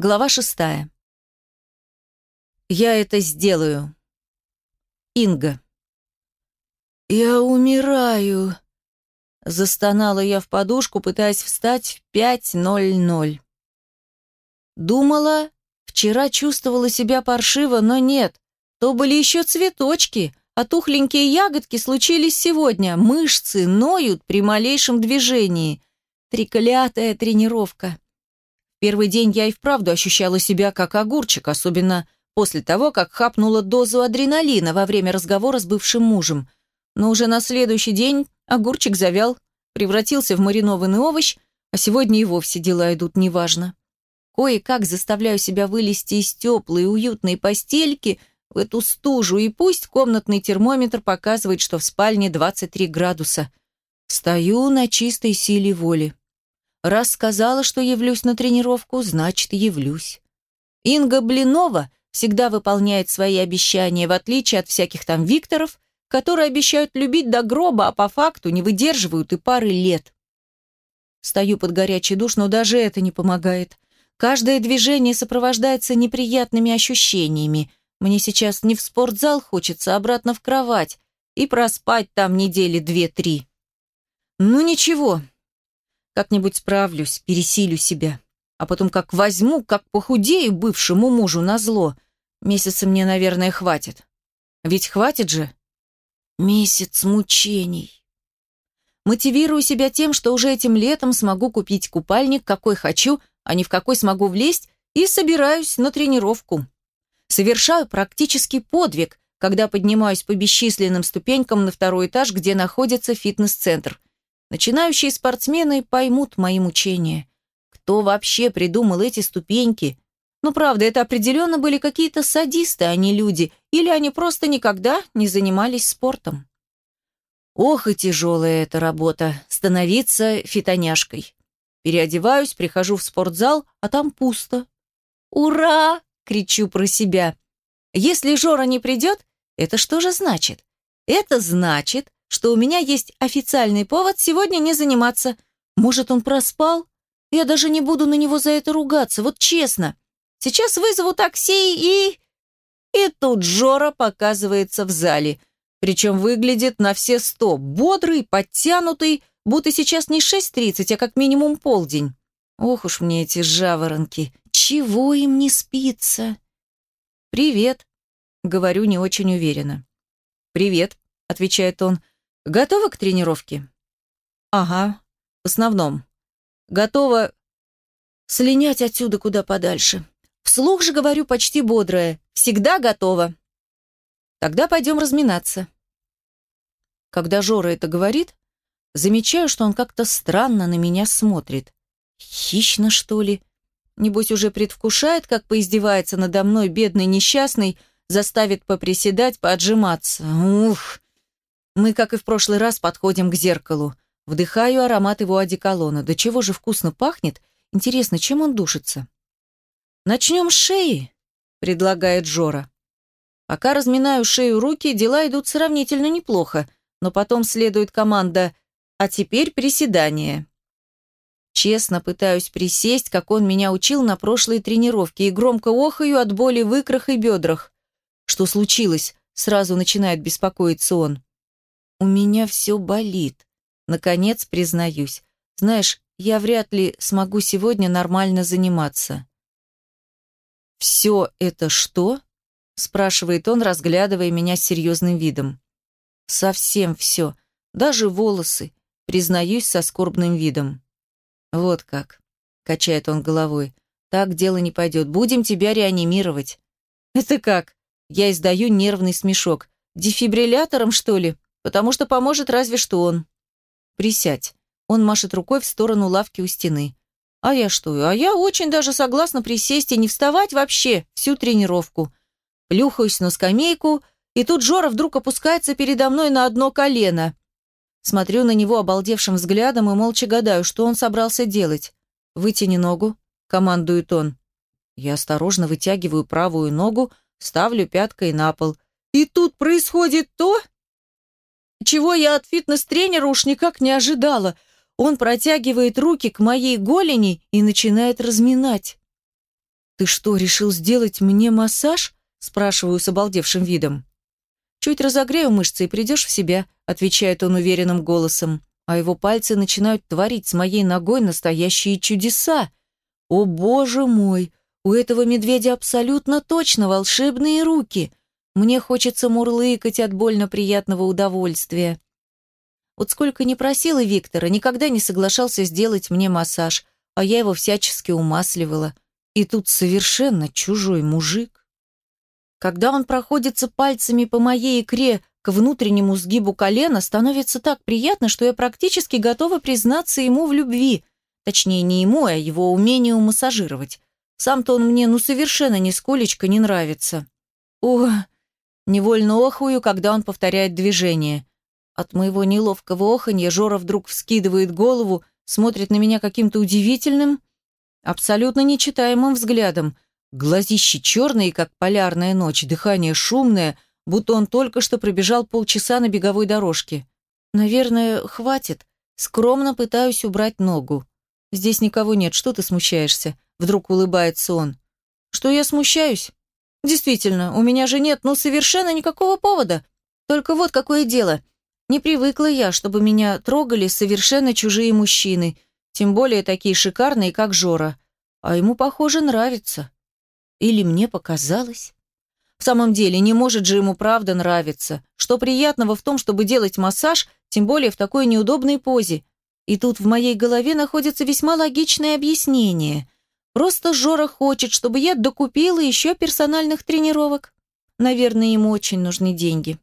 Глава шестая. Я это сделаю. Инга. «Я умираю», — застонала я в подушку, пытаясь встать в 5.00. Думала, вчера чувствовала себя паршиво, но нет. То были еще цветочки, а тухленькие ягодки случились сегодня. Мышцы ноют при малейшем движении. Треклятая тренировка. Первый день я и вправду ощущала себя как огурчик, особенно после того, как хапнула дозу адреналина во время разговора с бывшим мужем. Но уже на следующий день огурчик завял, превратился в маринованный овощ, а сегодня и вовсе дела идут неважно. Кое-как заставляю себя вылезти из теплой, уютной постельки в эту стужу, и пусть комнатный термометр показывает, что в спальне 23 градуса. Стою на чистой силе воли. Раз сказала, что явлюсь на тренировку, значит, явлюсь. Инга Блинова всегда выполняет свои обещания, в отличие от всяких там Викторов, которые обещают любить до гроба, а по факту не выдерживают и пары лет. Стою под горячий душ, но даже это не помогает. Каждое движение сопровождается неприятными ощущениями. Мне сейчас не в спортзал хочется, а обратно в кровать и проспать там недели две-три. Ну ничего, как-нибудь справлюсь, пересилю себя. А потом как возьму, как похудею бывшему мужу на зло. Месяца мне, наверное, хватит. Ведь хватит же? Месяц мучений. Мотивирую себя тем, что уже этим летом смогу купить купальник, какой хочу, а не в какой смогу влезть, и собираюсь на тренировку. Совершаю практически подвиг, когда поднимаюсь по бесчисленным ступенькам на второй этаж, где находится фитнес-центр. Начинающие спортсмены поймут мои мучения. Кто вообще придумал эти ступеньки? Ну, правда, это определенно были какие-то садисты, а не люди, или они просто никогда не занимались спортом. Ох и тяжелая эта работа – становиться фитоняшкой. Переодеваюсь, прихожу в спортзал, а там пусто. «Ура!» – кричу про себя. Если Жора не придет, это что же значит? Это значит, что у меня есть официальный повод сегодня не заниматься. Может, он проспал? Я даже не буду на него за это ругаться, вот честно. Сейчас вызову такси и... И тут Жора показывается в зале. Причем выглядит на все сто. Бодрый, подтянутый, будто сейчас не 6.30, а как минимум полдень. Ох уж мне эти жаворонки. Чего им не спится? «Привет», — говорю не очень уверенно. «Привет», — отвечает он. Готова к тренировке? Ага, в основном. Готова слинять отсюда куда подальше. Вслух же говорю почти бодрое. Всегда готова. Тогда пойдем разминаться. Когда Жора это говорит, замечаю, что он как-то странно на меня смотрит. Хищно, что ли? Небось, уже предвкушает, как поиздевается надо мной бедный несчастный, заставит поприседать, поотжиматься. Ух! Мы, как и в прошлый раз, подходим к зеркалу. Вдыхаю аромат его одеколона. Да чего же вкусно пахнет? Интересно, чем он душится? «Начнем с шеи», — предлагает Жора. Пока разминаю шею руки, дела идут сравнительно неплохо, но потом следует команда «А теперь приседание». Честно пытаюсь присесть, как он меня учил на прошлой тренировке, и громко охаю от боли в икрах и бедрах. Что случилось? Сразу начинает беспокоиться он. У меня все болит. Наконец признаюсь. Знаешь, я вряд ли смогу сегодня нормально заниматься. «Все это что?» – спрашивает он, разглядывая меня с серьезным видом. «Совсем все. Даже волосы», – признаюсь со скорбным видом. «Вот как», – качает он головой. «Так дело не пойдет. Будем тебя реанимировать». «Это как?» Я издаю нервный смешок. «Дефибриллятором, что ли?» Потому что поможет разве что он. Присядь. Он машет рукой в сторону лавки у стены. А я что? А я очень даже согласна присесть и не вставать вообще всю тренировку. Плюхаюсь на скамейку, и тут Жора вдруг опускается передо мной на одно колено. Смотрю на него обалдевшим взглядом и молча гадаю, что он собрался делать. «Вытяни ногу», — командует он. Я осторожно вытягиваю правую ногу, ставлю пяткой на пол. И тут происходит то, чего я от фитнес-тренера уж никак не ожидала. Он протягивает руки к моей голени и начинает разминать. «Ты что, решил сделать мне массаж?» спрашиваю с обалдевшим видом. «Чуть разогрею мышцы и придешь в себя», отвечает он уверенным голосом, а его пальцы начинают творить с моей ногой настоящие чудеса. «О, боже мой! У этого медведя абсолютно точно волшебные руки!» Мне хочется мурлыкать от больно приятного удовольствия. Вот сколько не просила Виктора, никогда не соглашался сделать мне массаж, а я его всячески умасливала. И тут совершенно чужой мужик. Когда он проходится пальцами по моей икре к внутреннему сгибу колена, становится так приятно, что я практически готова признаться ему в любви. Точнее, не ему, а его умению массажировать. Сам-то он мне ну совершенно нисколечко не нравится. О, невольно охую, когда он повторяет движение. От моего неловкого оханья Жора вдруг вскидывает голову, смотрит на меня каким-то удивительным, абсолютно нечитаемым взглядом. Глазищи черные, как полярная ночь, дыхание шумное, будто он только что пробежал полчаса на беговой дорожке. Наверное, хватит. Скромно пытаюсь убрать ногу. Здесь никого нет, что ты смущаешься? Вдруг улыбается он. Что я смущаюсь? Действительно, у меня же нет ну совершенно никакого повода. Только вот какое дело. Не привыкла я, чтобы меня трогали совершенно чужие мужчины, тем более такие шикарные, как Жора. А ему, похоже, нравится. Или мне показалось? В самом деле, не может же ему правда нравиться. Что приятного в том, чтобы делать массаж, тем более в такой неудобной позе? И тут в моей голове находится весьма логичное объяснение. Просто Жора хочет, чтобы я докупила еще персональных тренировок. Наверное, ему очень нужны деньги.